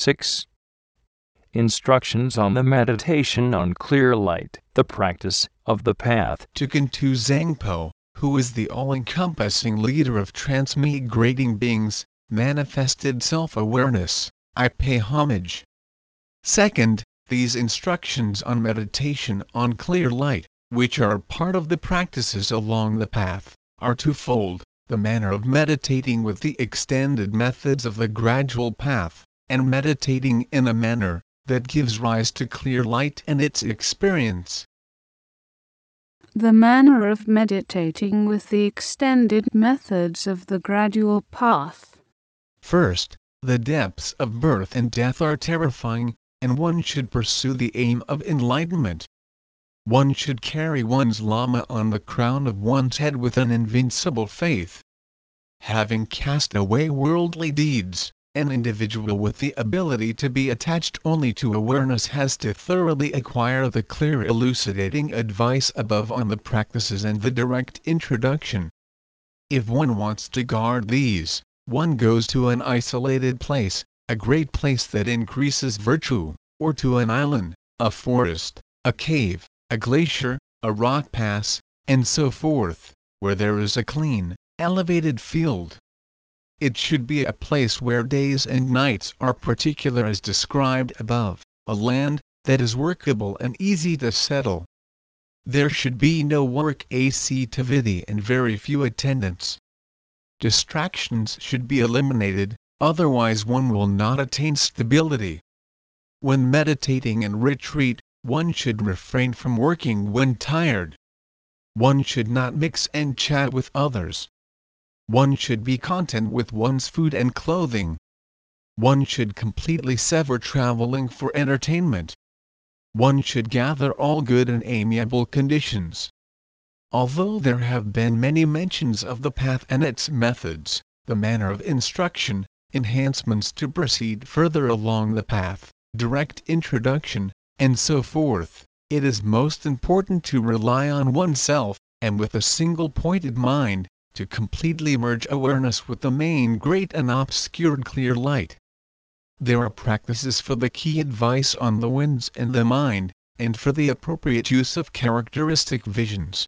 6. Instructions on the meditation on clear light, the practice of the path. To Kuntu Zangpo, who is the all-encompassing leader of transmigrating beings, manifested self-awareness, I pay homage. Second, these instructions on meditation on clear light, which are part of the practices along the path, are twofold the manner of meditating with the extended methods of the gradual path, and meditating in a manner that gives rise to clear light and its experience. The manner of meditating with the extended methods of the gradual path. First, the depths of birth and death are terrifying, and one should pursue the aim of enlightenment. One should carry one's Lama on the crown of one's head with an invincible faith. Having cast away worldly deeds, an individual with the ability to be attached only to awareness has to thoroughly acquire the clear elucidating advice above on the practices and the direct introduction. If one wants to guard these, one goes to an isolated place, a great place that increases virtue, or to an island, a forest, a cave, a glacier, a rock pass, and so forth, where there is a clean, elevated field. It should be a place where days and nights are particular as described above, a land that is workable and easy to settle. There should be no work activity and very few attendants. Distractions should be eliminated, otherwise one will not attain stability. When meditating in retreat, one should refrain from working when tired. One should not mix and chat with others. One should be content with one's food and clothing. One should completely sever traveling for entertainment. One should gather all good and amiable conditions. Although there have been many mentions of the path and its methods, the manner of instruction, enhancements to proceed further along the path, direct introduction, and so forth, it is most important to rely on oneself, and with a single pointed mind, to completely merge awareness with the main great and obscured clear light. There are practices for the key advice on the winds and the mind, and for the appropriate use of characteristic visions.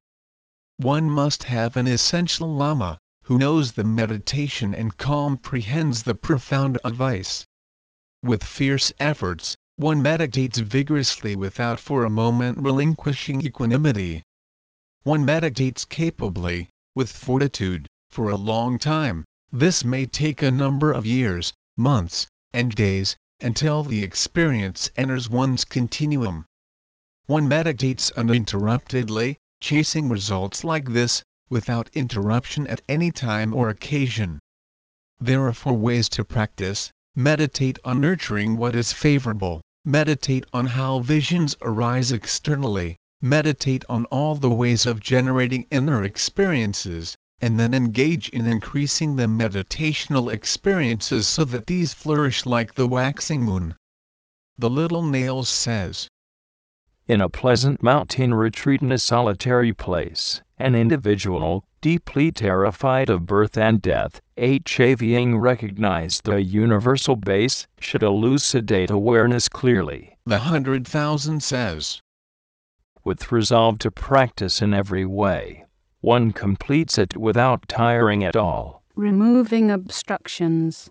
One must have an essential Lama, who knows the meditation and comprehends the profound advice. With fierce efforts, one meditates vigorously without for a moment relinquishing equanimity. One meditates capably, with fortitude, for a long time, this may take a number of years, months, and days, until the experience enters one's continuum. One meditates uninterruptedly, chasing results like this, without interruption at any time or occasion. There are four ways to practice meditate on nurturing what is favorable, meditate on how visions arise externally, meditate on all the ways of generating inner experiences, and then engage in increasing the meditational experiences so that these flourish like the waxing moon. The Little Nails says, In a pleasant mountain retreat in a solitary place, an individual, deeply terrified of birth and death, having recognized the universal base, should elucidate awareness clearly. The Hundred Thousand says, With resolve to practice in every way, one completes it without tiring at all. Removing obstructions.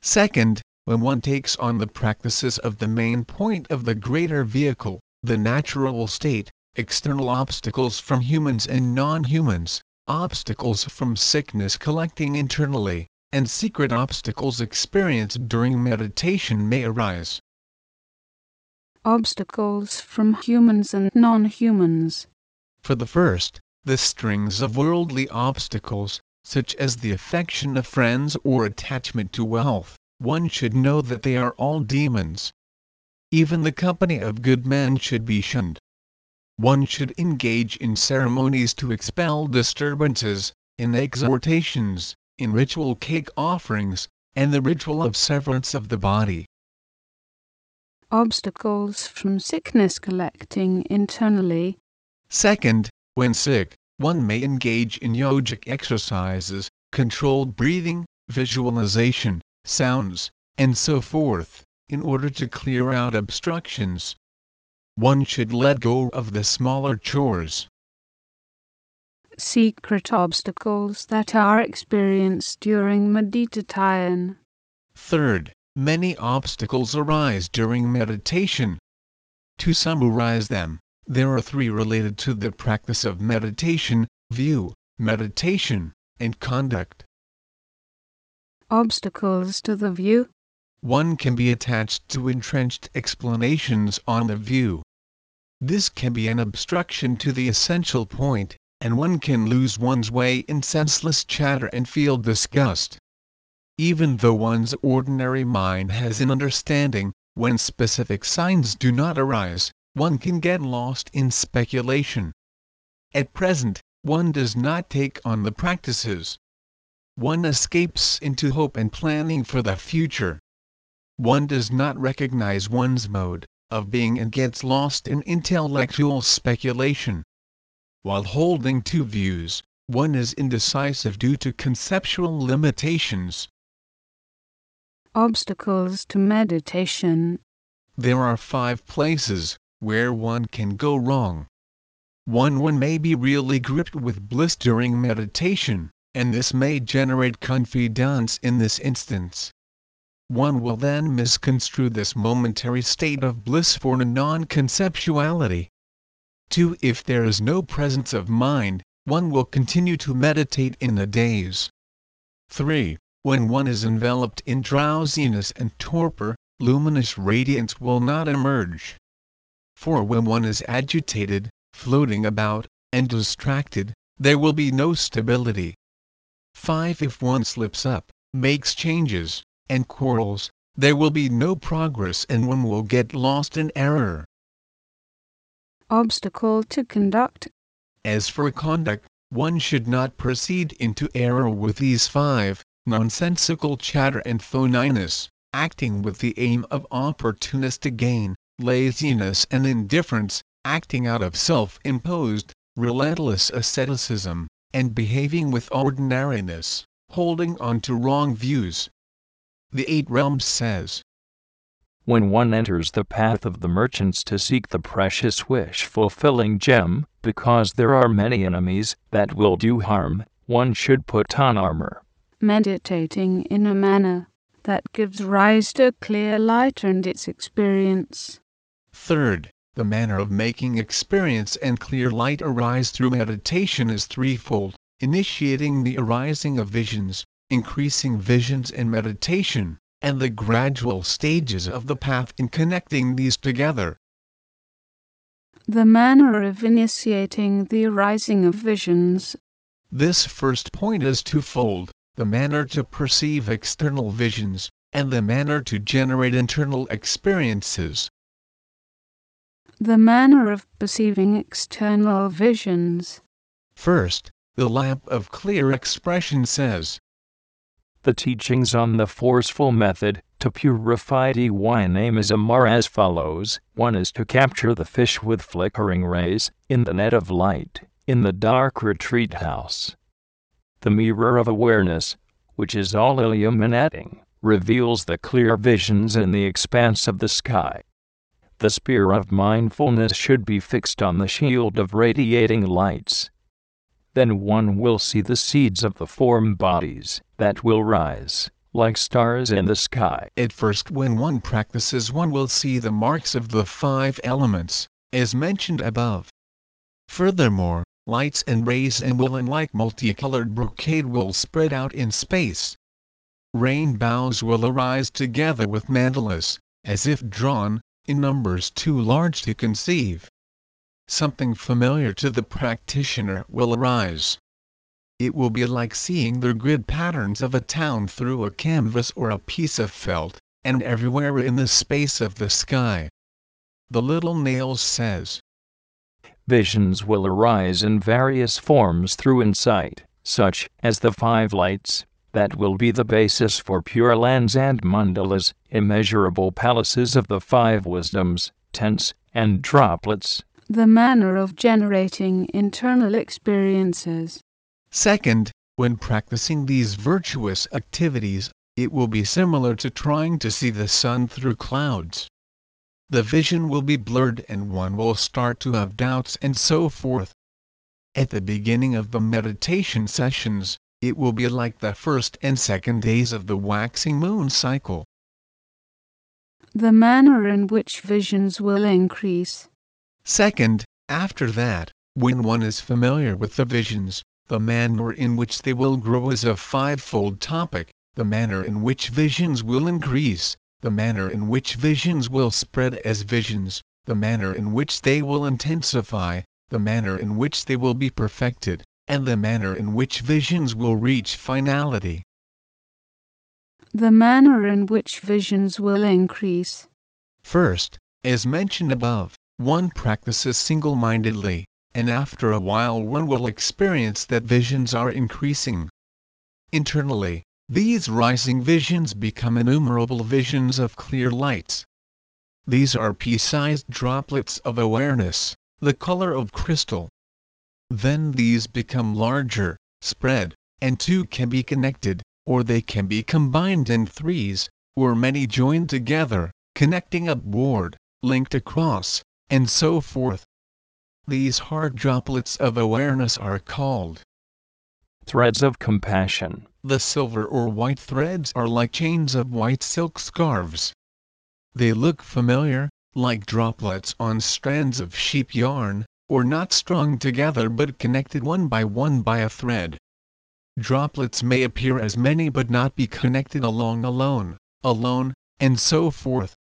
Second, when one takes on the practices of the main point of the greater vehicle, the natural state, external obstacles from humans and non-humans, obstacles from sickness collecting internally, and secret obstacles experienced during meditation may arise. Obstacles from humans and non-humans. For the first, the strings of worldly obstacles, such as the affection of friends or attachment to wealth, one should know that they are all demons. Even the company of good men should be shunned one should engage in ceremonies to expel disturbances, in exhortations, in ritual cake offerings, and the ritual of severance of the body. Obstacles from sickness collecting internally. Second, when sick, one may engage in yogic exercises, controlled breathing, visualization, sounds, and so forth, in order to clear out obstructions. One should let go of the smaller chores. Secret obstacles that are experienced during meditation. Third, many obstacles arise during meditation. To summarize them, there are three related to the practice of meditation view, meditation, and conduct. Obstacles to the view. One can be attached to entrenched explanations on the view. This can be an obstruction to the essential point, and one can lose one's way in senseless chatter and feel disgust. Even though one's ordinary mind has an understanding, when specific signs do not arise, one can get lost in speculation. At present, one does not take on the practices. One escapes into hope and planning for the future. One does not recognize one's mode of being and gets lost in intellectual speculation. While holding two views, one is indecisive due to conceptual limitations. Obstacles to meditation. There are five places where one can go wrong. One one may be really gripped with bliss during meditation, and this may generate confidence in this instance. One will then misconstrue this momentary state of bliss for a non-conceptuality. 2. If there is no presence of mind, one will continue to meditate in the daze. 3. When one is enveloped in drowsiness and torpor, luminous radiance will not emerge. For When one is agitated, floating about, and distracted, there will be no stability. 5. If one slips up, makes changes, and quarrels, there will be no progress and one will get lost in error. Obstacle to conduct. As for conduct, one should not proceed into error with these five nonsensical chatter and phoniness, acting with the aim of opportunistic gain, laziness and indifference, acting out of self-imposed, relentless asceticism, and behaving with ordinariness, holding on to wrong views. The Eight Realms says, When one enters the path of the merchants to seek the precious wish fulfilling gem, because there are many enemies that will do harm, one should put on armor. Meditating in a manner that gives rise to clear light and its experience. Third, the manner of making experience and clear light arise through meditation is threefold initiating the arising of visions, increasing visions in meditation, and the gradual stages of the path in connecting these together. The manner of initiating the arising of visions. This first point is twofold the manner to perceive external visions, and the manner to generate internal experiences. The manner of perceiving external visions. First, the lamp of clear expression says, The teachings on the forceful method to purify the wine aim is are as follows one is to capture the fish with flickering rays in the net of light in the dark retreat house. The mirror of awareness, which is all illuminating, reveals the clear visions in the expanse of the sky. The spear of mindfulness should be fixed on the shield of radiating lights. Then one will see the seeds of the form bodies that will rise, like stars in the sky. At first, when one practices, one will see the marks of the five elements, as mentioned above. Furthermore, lights and rays and woolen like multicolored brocade will spread out in space. Rainbows will arise together with mandalas, as if drawn, in numbers too large to conceive. Something familiar to the practitioner will arise. It will be like seeing the grid patterns of a town through a canvas or a piece of felt, and everywhere in the space of the sky. The little nails says, Visions will arise in various forms through insight, such as the five lights, that will be the basis for pure lands and mandalas, immeasurable palaces of the five wisdoms, tents, and droplets. The manner of generating internal experiences. Second, when practicing these virtuous activities, it will be similar to trying to see the sun through clouds. The vision will be blurred and one will start to have doubts and so forth. At the beginning of the meditation sessions, it will be like the first and second days of the waxing moon cycle. The manner in which visions will increase. Second, after that, when one is familiar with the visions, the manner in which they will grow is a fivefold topic, the manner in which visions will increase, the manner in which visions will spread as visions, the manner in which they will intensify, the manner in which they will be perfected, and the manner in which visions will reach finality. The manner in which visions will increase. First, as mentioned above, one practices single mindedly, and after a while one will experience that visions are increasing. Internally, these rising visions become innumerable visions of clear lights. These are pea-sized droplets of awareness, the color of crystal. Then these become larger, spread, and two can be connected, or they can be combined in threes, or many joined together, connecting upward, linked across, and so forth. These hard droplets of awareness are called threads of compassion. The silver or white threads are like chains of white silk scarves. They look familiar, like droplets on strands of sheep yarn, or not strung together but connected one by one by a thread. Droplets may appear as many but not be connected along alone, alone, and so forth.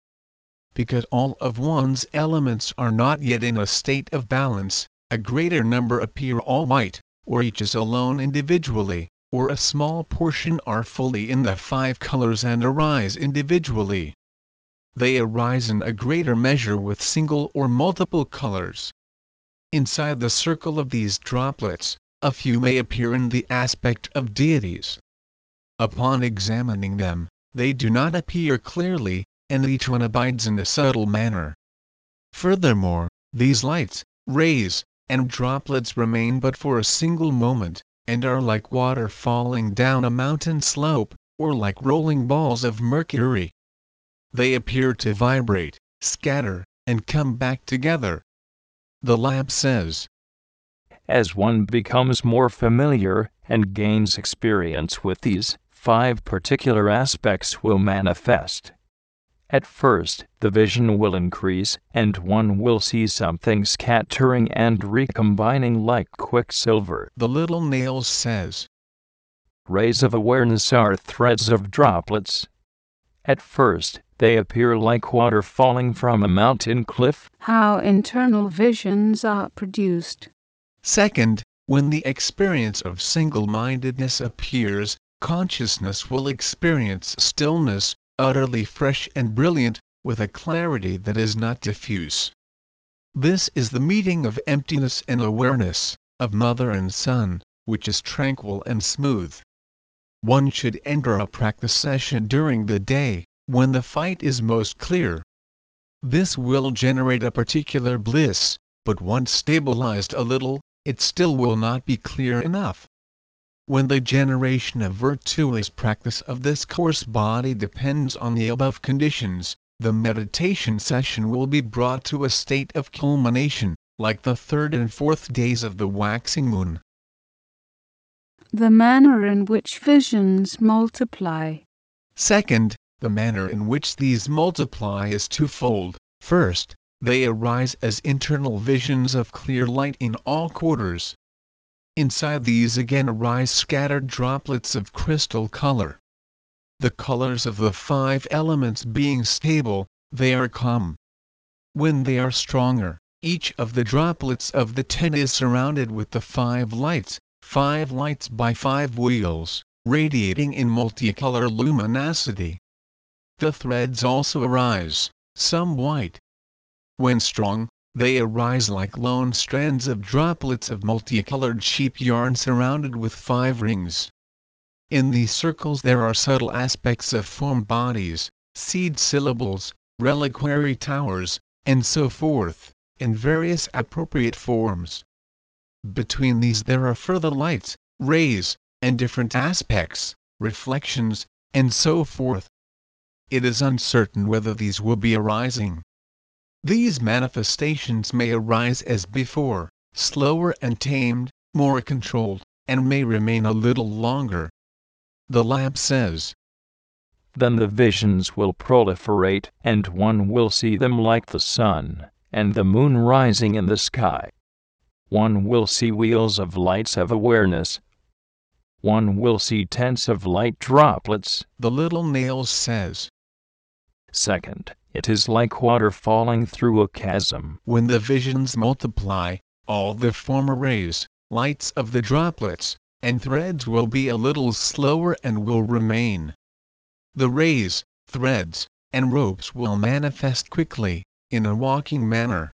Because all of one's elements are not yet in a state of balance, a greater number appear all white, or each is alone individually, or a small portion are fully in the five colors and arise individually. They arise in a greater measure with single or multiple colors. Inside the circle of these droplets, a few may appear in the aspect of deities. Upon examining them, they do not appear clearly, and each one abides in a subtle manner. Furthermore, these lights, rays, and droplets remain but for a single moment, and are like water falling down a mountain slope, or like rolling balls of mercury. They appear to vibrate, scatter, and come back together. The Lamp says, As one becomes more familiar and gains experience with these, five particular aspects will manifest. At first, the vision will increase, and one will see something scattering and recombining like quicksilver. The little nail says. Rays of awareness are threads of droplets. At first, they appear like water falling from a mountain cliff. How internal visions are produced. Second, when the experience of single mindedness appears, consciousness will experience stillness, utterly fresh and brilliant, with a clarity that is not diffuse. This is the meeting of emptiness and awareness, of mother and son, which is tranquil and smooth. One should enter a practice session during the day, when the fight is most clear. This will generate a particular bliss, but once stabilized a little, it still will not be clear enough. When the generation of virtuous practice of this coarse body depends on the above conditions, the meditation session will be brought to a state of culmination, like the third and fourth days of the waxing moon. The manner in which visions multiply. Second, the manner in which these multiply is twofold. First, they arise as internal visions of clear light in all quarters. Inside these again arise scattered droplets of crystal color. The colors of the five elements being stable, they are calm. When they are stronger, each of the droplets of the ten is surrounded with the five lights, five lights by five wheels, radiating in multicolor luminosity. The threads also arise, some white. When strong, they arise like lone strands of droplets of multicolored sheep yarn surrounded with five rings. In these circles there are subtle aspects of form bodies, seed syllables, reliquary towers, and so forth, in various appropriate forms. Between these there are further lights, rays, and different aspects, reflections, and so forth. It is uncertain whether these will be arising. These manifestations may arise as before, slower and tamed, more controlled, and may remain a little longer. The Lamp says, Then the visions will proliferate, and one will see them like the sun and the moon rising in the sky. One will see wheels of lights of awareness. One will see tents of light droplets. The little nails says. Second, it is like water falling through a chasm. When the visions multiply, all the former rays, lights of the droplets, and threads will be a little slower and will remain. The rays, threads, and ropes will manifest quickly, in a walking manner.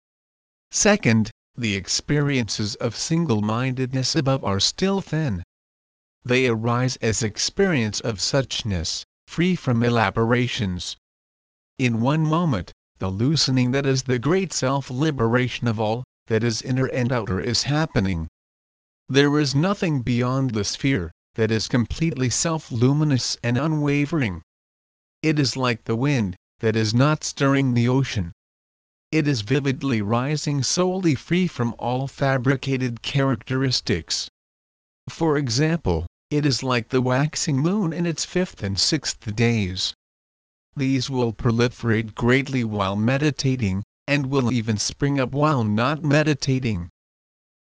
Second, the experiences of single-mindedness above are still thin. They arise as experience of suchness, free from elaborations. In one moment, the loosening that is the great self-liberation of all, that is inner and outer is happening. There is nothing beyond the sphere, that is completely self-luminous and unwavering. It is like the wind, that is not stirring the ocean, it is vividly rising solely free from all fabricated characteristics. For example, it is like the waxing moon in its fifth and sixth days. These will proliferate greatly while meditating, and will even spring up while not meditating.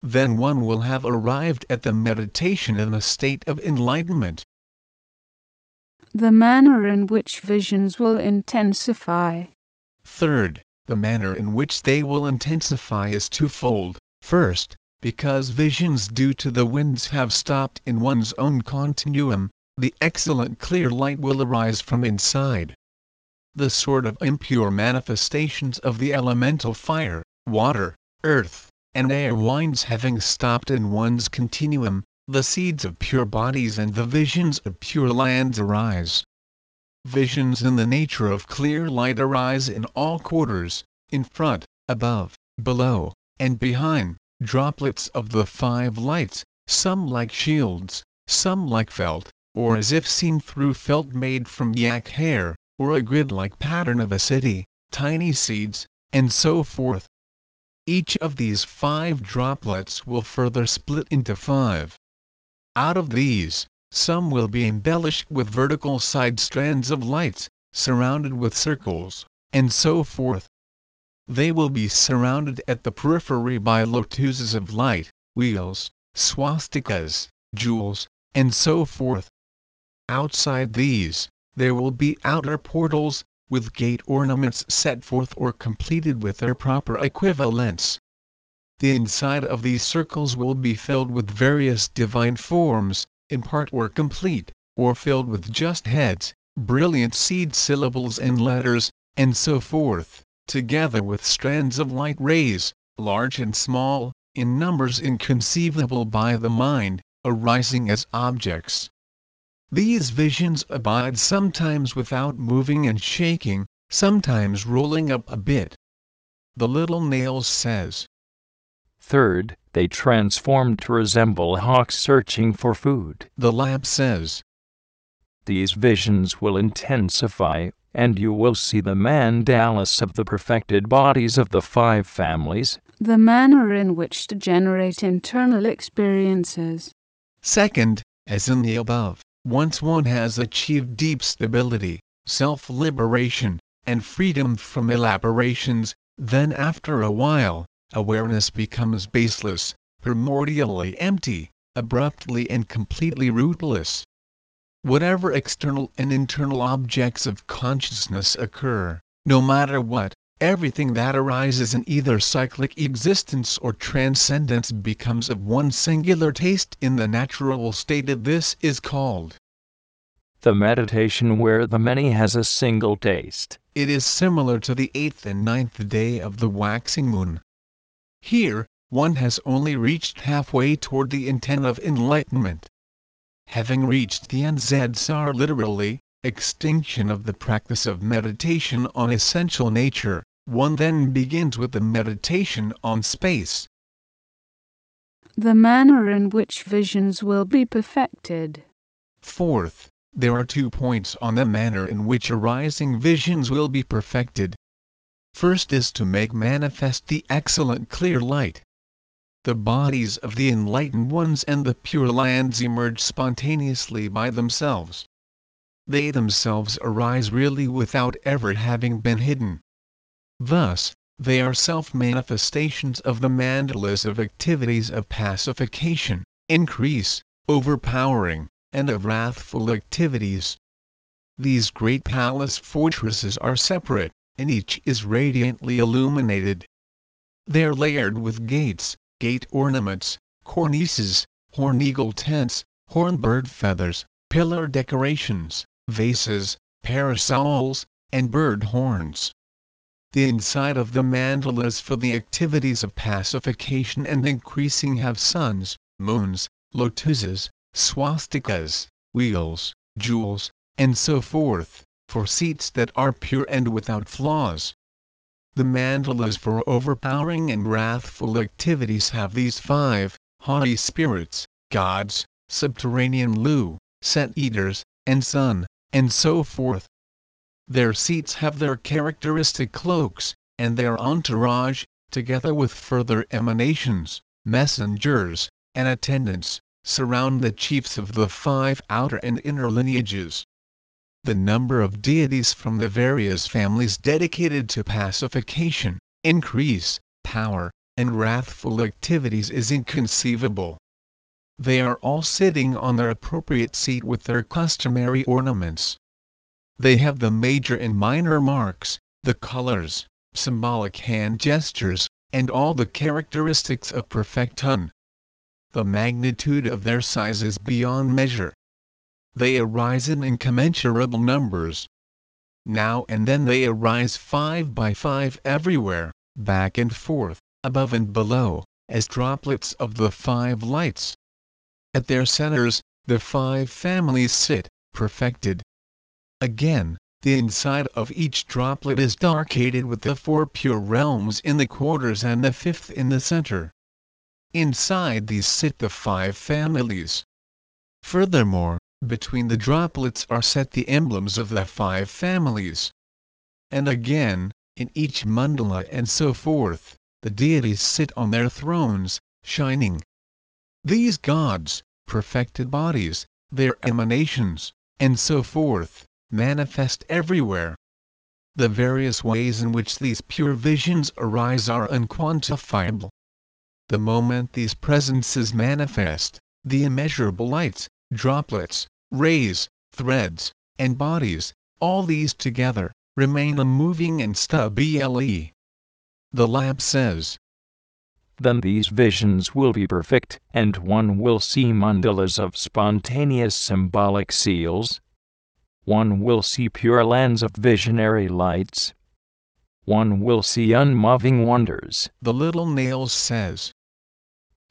Then one will have arrived at the meditation in a state of enlightenment. The manner in which visions will intensify. Third, the manner in which they will intensify is twofold. First, because visions due to the winds have stopped in one's own continuum, the excellent clear light will arise from inside. The sort of impure manifestations of the elemental fire, water, earth, and air winds having stopped in one's continuum, the seeds of pure bodies and the visions of pure lands arise. Visions in the nature of clear light arise in all quarters, in front, above, below, and behind, droplets of the five lights, some like shields, some like felt, or as if seen through felt made from yak hair, or a grid-like pattern of a city, tiny seeds, and so forth. Each of these five droplets will further split into five. Out of these, some will be embellished with vertical side strands of lights, surrounded with circles, and so forth. They will be surrounded at the periphery by lotuses of light, wheels, swastikas, jewels, and so forth. Outside these, there will be outer portals, with gate ornaments set forth or completed with their proper equivalents. The inside of these circles will be filled with various divine forms, in part or complete, or filled with just heads, brilliant seed syllables and letters, and so forth, together with strands of light rays, large and small, in numbers inconceivable by the mind, arising as objects. These visions abide sometimes without moving and shaking, sometimes rolling up a bit. The little nails says. Third, they transform to resemble hawks searching for food. The Lamp says. These visions will intensify, and you will see the mandalas of the perfected bodies of the five families. The manner in which to generate internal experiences. Second, as in the above, once one has achieved deep stability, self liberation, and freedom from elaborations, then after a while, awareness becomes baseless, primordially empty, abruptly and completely rootless. Whatever external and internal objects of consciousness occur, no matter what, everything that arises in either cyclic existence or transcendence becomes of one singular taste in the natural state of this is called the meditation where the many has a single taste. It is similar to the eighth and ninth day of the waxing moon. Here, one has only reached halfway toward the intent of enlightenment. Having reached the NZSAR literally, extinction of the practice of meditation on essential nature, one then begins with the meditation on space. The manner in which visions will be perfected. Fourth, there are two points on the manner in which arising visions will be perfected. First is to make manifest the excellent clear light. The bodies of the enlightened ones and the pure lands emerge spontaneously by themselves. They themselves arise really without ever having been hidden. Thus, they are self-manifestations of the mandalas of activities of pacification, increase, overpowering, and of wrathful activities. These great palace fortresses are separate, and each is radiantly illuminated. They are layered with gates, gate ornaments, cornices, horn eagle tents, horn bird feathers, pillar decorations, vases, parasols, and bird horns. The inside of the mandalas for the activities of pacification and increasing have suns, moons, lotuses, swastikas, wheels, jewels, and so forth, for seats that are pure and without flaws. The mandalas for overpowering and wrathful activities have these five haughty spirits, gods, subterranean Lu, set eaters, and sun, and so forth. Their seats have their characteristic cloaks, and their entourage, together with further emanations, messengers, and attendants, surround the chiefs of the five outer and inner lineages the number of deities from the various families dedicated to pacification, increase, power, and wrathful activities is inconceivable. They are all sitting on their appropriate seat with their customary ornaments. They have the major and minor marks, the colors, symbolic hand gestures, and all the characteristics of perfect perfecton. The magnitude of their size is beyond measure they arise in incommensurable numbers. Now and then they arise five by five everywhere, back and forth, above and below, as droplets of the five lights. At their centers, the five families sit, perfected. Again, the inside of each droplet is darkaded with the four pure realms in the quarters and the fifth in the center. Inside these sit the five families. Furthermore, between the droplets are set the emblems of the five families. And again, in each mandala and so forth, the deities sit on their thrones, shining. These gods, perfected bodies, their emanations, and so forth, manifest everywhere. The various ways in which these pure visions arise are unquantifiable. The moment these presences manifest, the immeasurable lights, droplets, rays, threads, and bodies, all these together, remain unmoving and stabile. The Lamp says, then these visions will be perfect, and one will see mandalas of spontaneous symbolic seals. One will see pure lands of visionary lights. One will see unmoving wonders. The little nails says.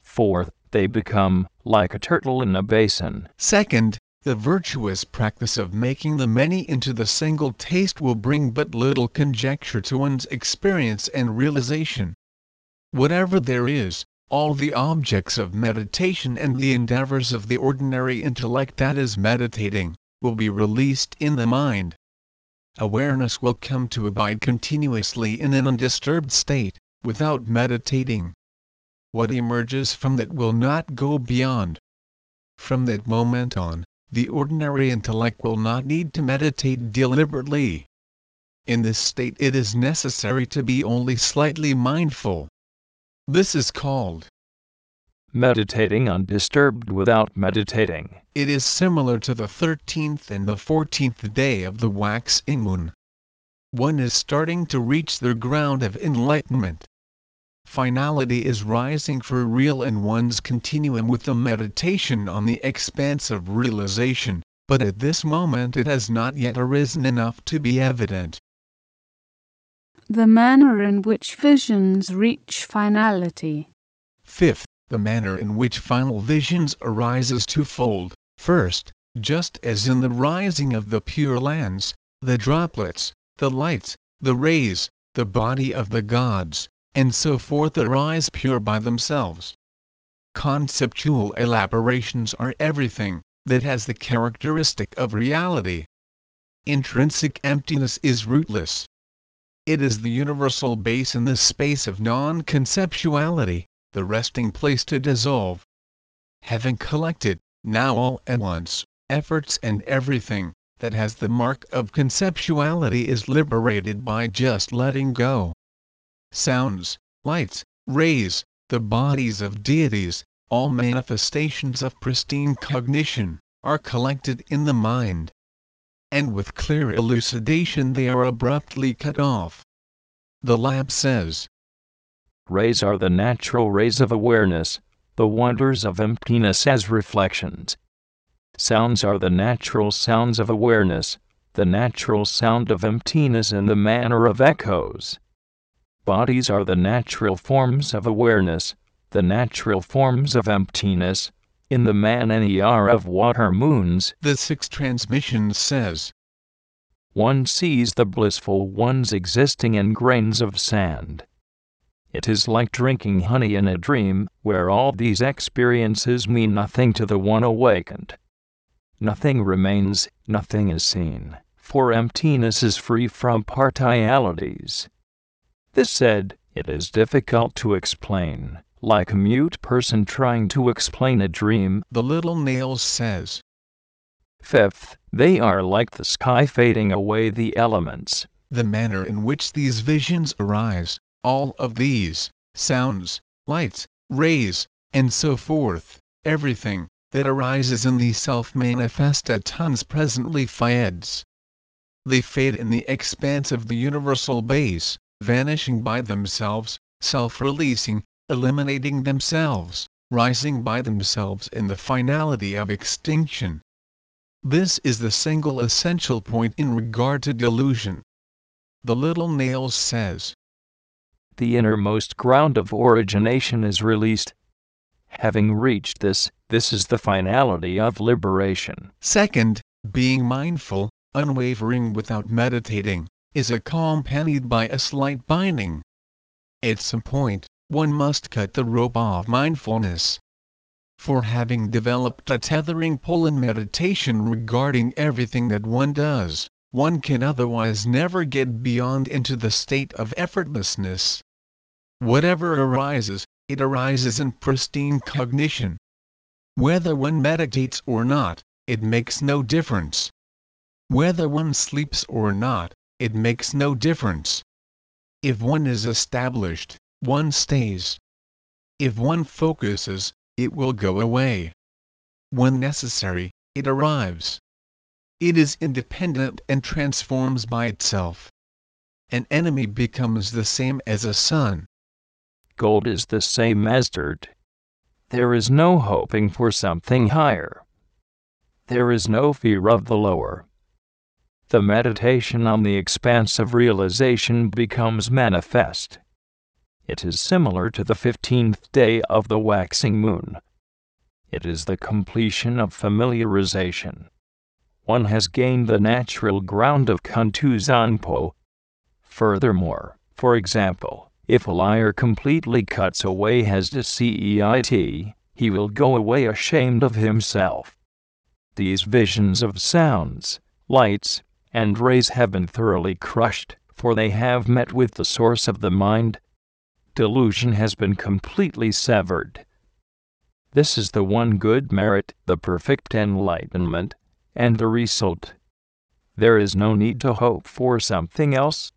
Fourth, they become like a turtle in a basin. Second, the virtuous practice of making the many into the single taste will bring but little conjecture to one's experience and realization. Whatever there is, all the objects of meditation and the endeavors of the ordinary intellect that is meditating, will be released in the mind. Awareness will come to abide continuously in an undisturbed state, without meditating. What emerges from that will not go beyond. From that moment on, the ordinary intellect will not need to meditate deliberately. In this state it is necessary to be only slightly mindful. This is called meditating undisturbed without meditating. It is similar to the 13th and the 14th day of the waxing moon. One is starting to reach the ground of enlightenment finality is rising for real in one's continuing with the meditation on the expanse of realization, but at this moment it has not yet arisen enough to be evident. The manner in which visions reach finality. Fifth, the manner in which final visions arise is twofold. First, just as in the rising of the pure lands, the droplets, the lights, the rays, the body of the gods, and so forth arise pure by themselves. Conceptual elaborations are everything, that has the characteristic of reality. Intrinsic emptiness is rootless. It is the universal base in the space of non conceptuality, the resting place to dissolve. Having collected, now all at once, efforts and everything that has the mark of conceptuality is liberated by just letting go. Sounds, lights, rays, the bodies of deities, all manifestations of pristine cognition, are collected in the mind and with clear elucidation they are abruptly cut off. The Lamp says Rays are the natural rays of awareness, the wonders of emptiness as reflections. Sounds are the natural sounds of awareness, the natural sound of emptiness in the manner of echoes. Bodies are the natural forms of awareness, the natural forms of emptiness, in the Man manner of water moons, the sixth transmission says, one sees the blissful ones existing in grains of sand. It is like drinking honey in a dream, where all these experiences mean nothing to the one awakened. Nothing remains, nothing is seen, for emptiness is free from partialities. This said, it is difficult to explain like a mute person trying to explain a dream, the little nails says. Fifth, they are like the sky fading away the elements. The manner in which these visions arise, all of these, sounds, lights, rays, and so forth, everything that arises in the self-manifest atoms presently fades. They fade in the expanse of the universal base, vanishing by themselves, self-releasing, eliminating themselves, rising by themselves in the finality of extinction. This is the single essential point in regard to delusion. The little nails says, The innermost ground of origination is released. Having reached this, this is the finality of liberation. Second, being mindful, unwavering without meditating, is accompanied by a slight binding. It's a point, one must cut the rope off mindfulness. For having developed a tethering pull in meditation regarding everything that one does, one can otherwise never get beyond into the state of effortlessness. Whatever arises, it arises in pristine cognition. Whether one meditates or not, it makes no difference. Whether one sleeps or not, it makes no difference. If one is established, one stays. If one focuses, it will go away. When necessary, it arrives. It is independent and transforms by itself. An enemy becomes the same as a son. Gold is the same as dirt. There is no hoping for something higher. There is no fear of the lower. The meditation on the expanse of realization becomes manifest. It is similar to the fifteenth day of the waxing moon. It is the completion of familiarization. One has gained the natural ground of Kuntu Zangpo. Furthermore, for example, if a liar completely cuts away his deceit, he will go away ashamed of himself. These visions of sounds, lights, and rays have been thoroughly crushed, for they have met with the source of the mind, delusion has been completely severed. This is the one good merit, the perfect enlightenment, and the result. There is no need to hope for something else.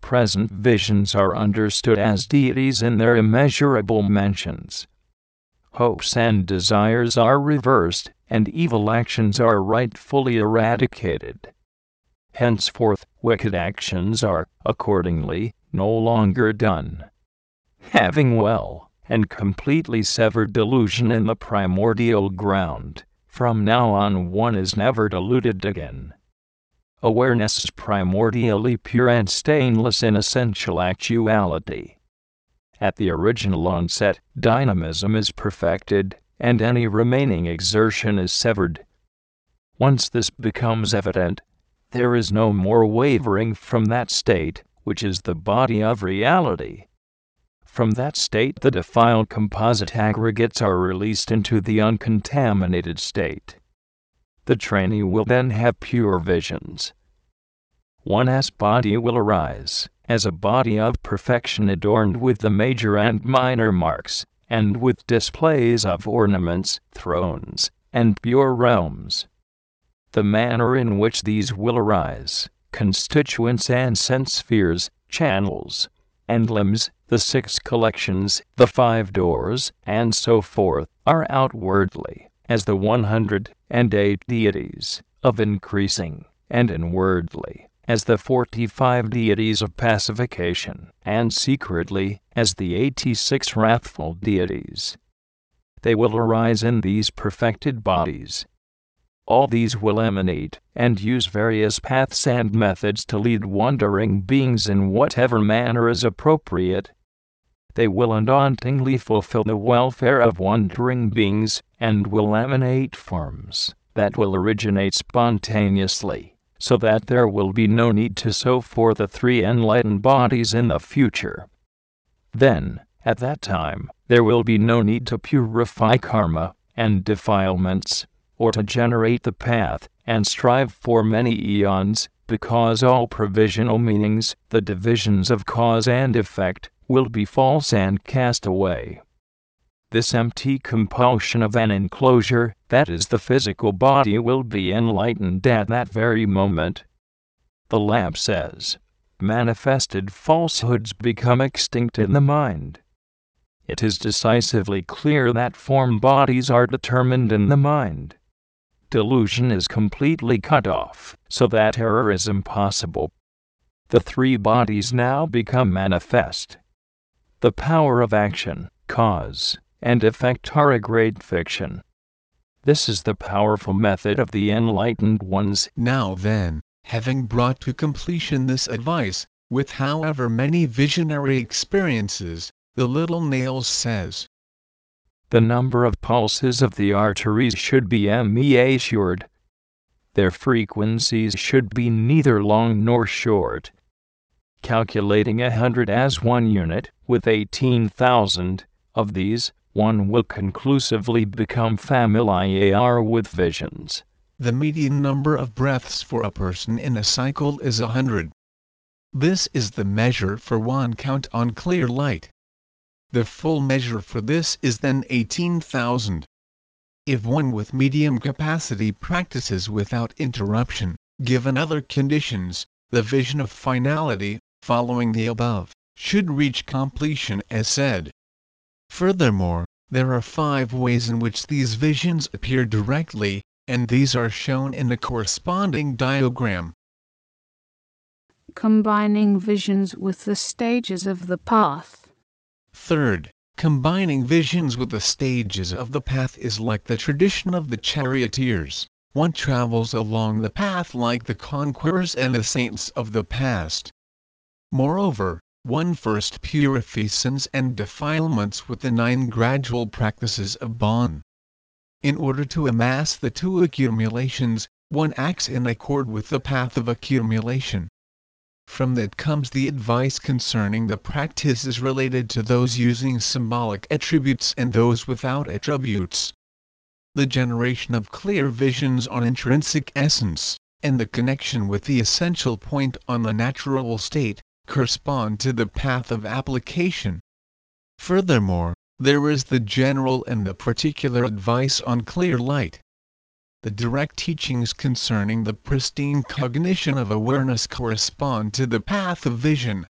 Present visions are understood as deities in their immeasurable mentions. Hopes and desires are reversed, and evil actions are rightfully eradicated. Henceforth, wicked actions are, accordingly, no longer done having well and completely severed delusion in the primordial ground, from now on one is never deluded again. Awareness is primordially pure and stainless in essential actuality. At the original onset, dynamism is perfected, and any remaining exertion is severed. Once this becomes evident, there is no more wavering from that state, which is the body of reality. From that state, the defiled composite aggregates are released into the uncontaminated state. The trainee will then have pure visions. One's body will arise as a body of perfection adorned with the major and minor marks, and with displays of ornaments, thrones, and pure realms. The manner in which these will arise, constituents and sense spheres, channels, and limbs, the six collections, the five doors, and so forth, are outwardly, as the 108 deities, of increasing, and inwardly, as the 45 deities of pacification, and secretly, as the 86 wrathful deities. They will arise in these perfected bodies. All these will emanate and use various paths and methods to lead wandering beings in whatever manner is appropriate. They will undauntingly fulfill the welfare of wandering beings and will emanate forms that will originate spontaneously so that there will be no need to sow for the three enlightened bodies in the future. Then, at that time, there will be no need to purify karma and defilements, or to generate the path and strive for many eons, because all provisional meanings, the divisions of cause and effect, will be false and cast away. This empty compulsion of an enclosure, that is the physical body, will be enlightened at that very moment. The lamp says, manifested falsehoods become extinct in the mind. It is decisively clear that form bodies are determined in the mind. Delusion is completely cut off, so that error is impossible. The three bodies now become manifest. The power of action, cause, and effect are a great fiction. This is the powerful method of the enlightened ones. Now then, having brought to completion this advice, with however many visionary experiences, the little nails says, The number of pulses of the arteries should be measured. Their frequencies should be neither long nor short. Calculating a hundred as one unit, with 18,000 of these, one will conclusively become familiar with visions. The median number of breaths for a person in a cycle is a hundred. This is the measure for one count on clear light. The full measure for this is then 18,000. If one with medium capacity practices without interruption, given other conditions, the vision of finality, following the above, should reach completion as said. Furthermore, there are five ways in which these visions appear directly, and these are shown in the corresponding diagram. Combining visions with the stages of the path. Third, combining visions with the stages of the path is like the tradition of the charioteers. One travels along the path like the conquerors and the saints of the past. Moreover, one first purifies sins and defilements with the nine gradual practices of Bon. In order to amass the two accumulations, one acts in accord with the path of accumulation. From that comes the advice concerning the practices related to those using symbolic attributes and those without attributes. The generation of clear visions on intrinsic essence, and the connection with the essential point on the natural state, correspond to the path of application. Furthermore, there is the general and the particular advice on clear light. The direct teachings concerning the pristine cognition of awareness correspond to the path of vision.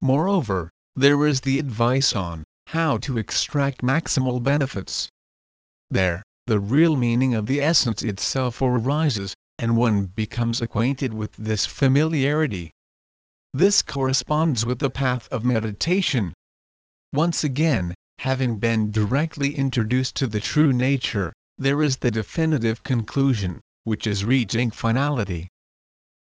Moreover, there is the advice on how to extract maximal benefits. There, the real meaning of the essence itself arises, and one becomes acquainted with this familiarity. This corresponds with the path of meditation. Once again, having been directly introduced to the true nature, there is the definitive conclusion, which is reaching finality.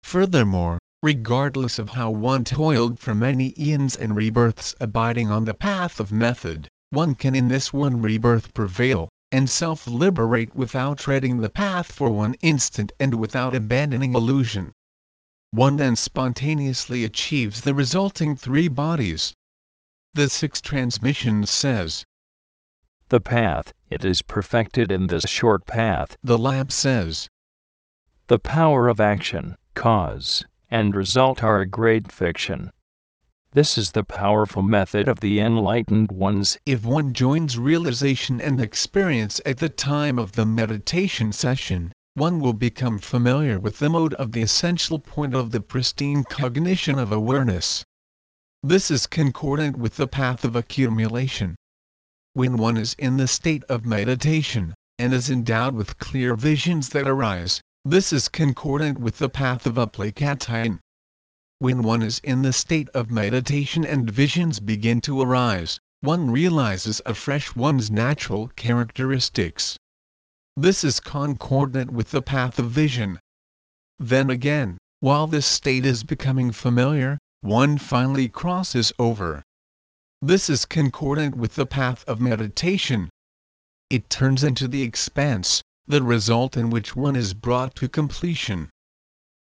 Furthermore, regardless of how one toiled for many eons and rebirths abiding on the path of method, one can in this one rebirth prevail, and self-liberate without treading the path for one instant and without abandoning illusion one then spontaneously achieves the resulting three bodies. The sixth transmission says, The path, it is perfected in this short path. The lamp says, The power of action, cause, and result are a great fiction. This is the powerful method of the enlightened ones. If one joins realization and experience at the time of the meditation session, one will become familiar with the mode of the essential point of the pristine cognition of awareness. This is concordant with the path of accumulation. When one is in the state of meditation, and is endowed with clear visions that arise, this is concordant with the path of application. When one is in the state of meditation and visions begin to arise, one realizes afresh one's natural characteristics. This is concordant with the path of vision. Then again, while this state is becoming familiar, one finally crosses over. This is concordant with the path of meditation. It turns into the expanse, the result in which one is brought to completion.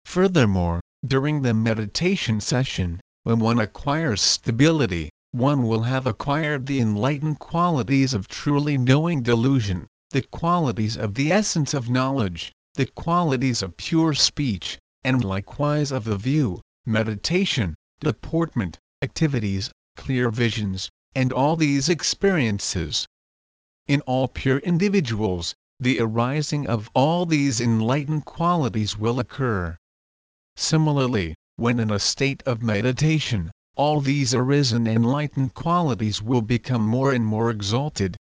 Furthermore, during the meditation session, when one acquires stability, one will have acquired the enlightened qualities of truly knowing delusion the qualities of the essence of knowledge, the qualities of pure speech, and likewise of the view, meditation, deportment, activities, clear visions, and all these experiences. In all pure individuals, the arising of all these enlightened qualities will occur. Similarly, when in a state of meditation, all these arisen enlightened qualities will become more and more exalted,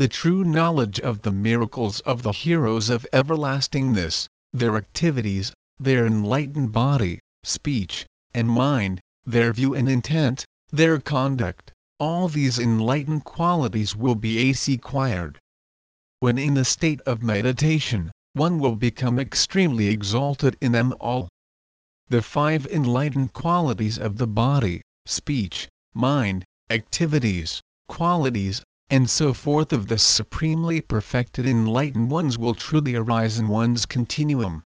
the true knowledge of the miracles of the heroes of everlastingness, their activities, their enlightened body, speech, and mind, their view and intent, their conduct, all these enlightened qualities will be acquired. When in the state of meditation, one will become extremely exalted in them all. The five enlightened qualities of the body, speech, mind, activities, qualities, and so forth of the supremely perfected enlightened ones will truly arise in one's continuum.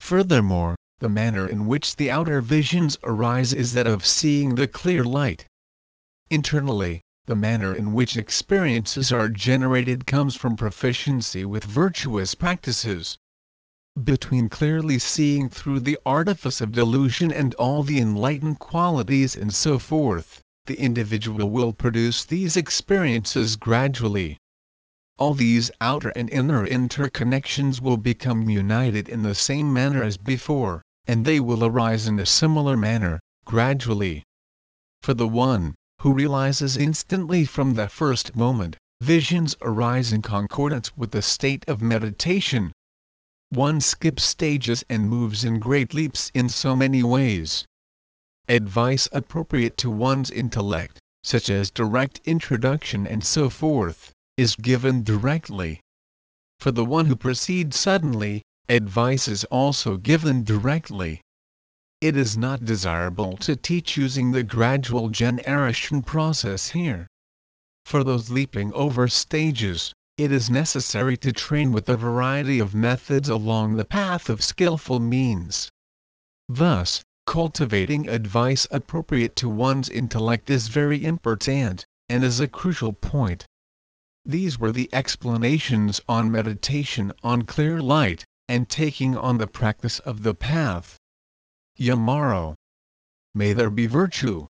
Furthermore, the manner in which the outer visions arise is that of seeing the clear light. Internally, the manner in which experiences are generated comes from proficiency with virtuous practices. Between clearly seeing through the artifice of delusion and all the enlightened qualities and so forth, the individual will produce these experiences gradually. All these outer and inner interconnections will become united in the same manner as before, and they will arise in a similar manner, gradually. For the one, who realizes instantly from the first moment, visions arise in concordance with the state of meditation. One skips stages and moves in great leaps in so many ways. Advice appropriate to one's intellect, such as direct introduction and so forth, is given directly. For the one who proceeds suddenly, advice is also given directly. It is not desirable to teach using the gradual generation process here. For those leaping over stages, it is necessary to train with a variety of methods along the path of skillful means. Thus, cultivating advice appropriate to one's intellect is very important, and is a crucial point. These were the explanations on meditation on clear light, and taking on the practice of the path. Yamaro. May there be virtue,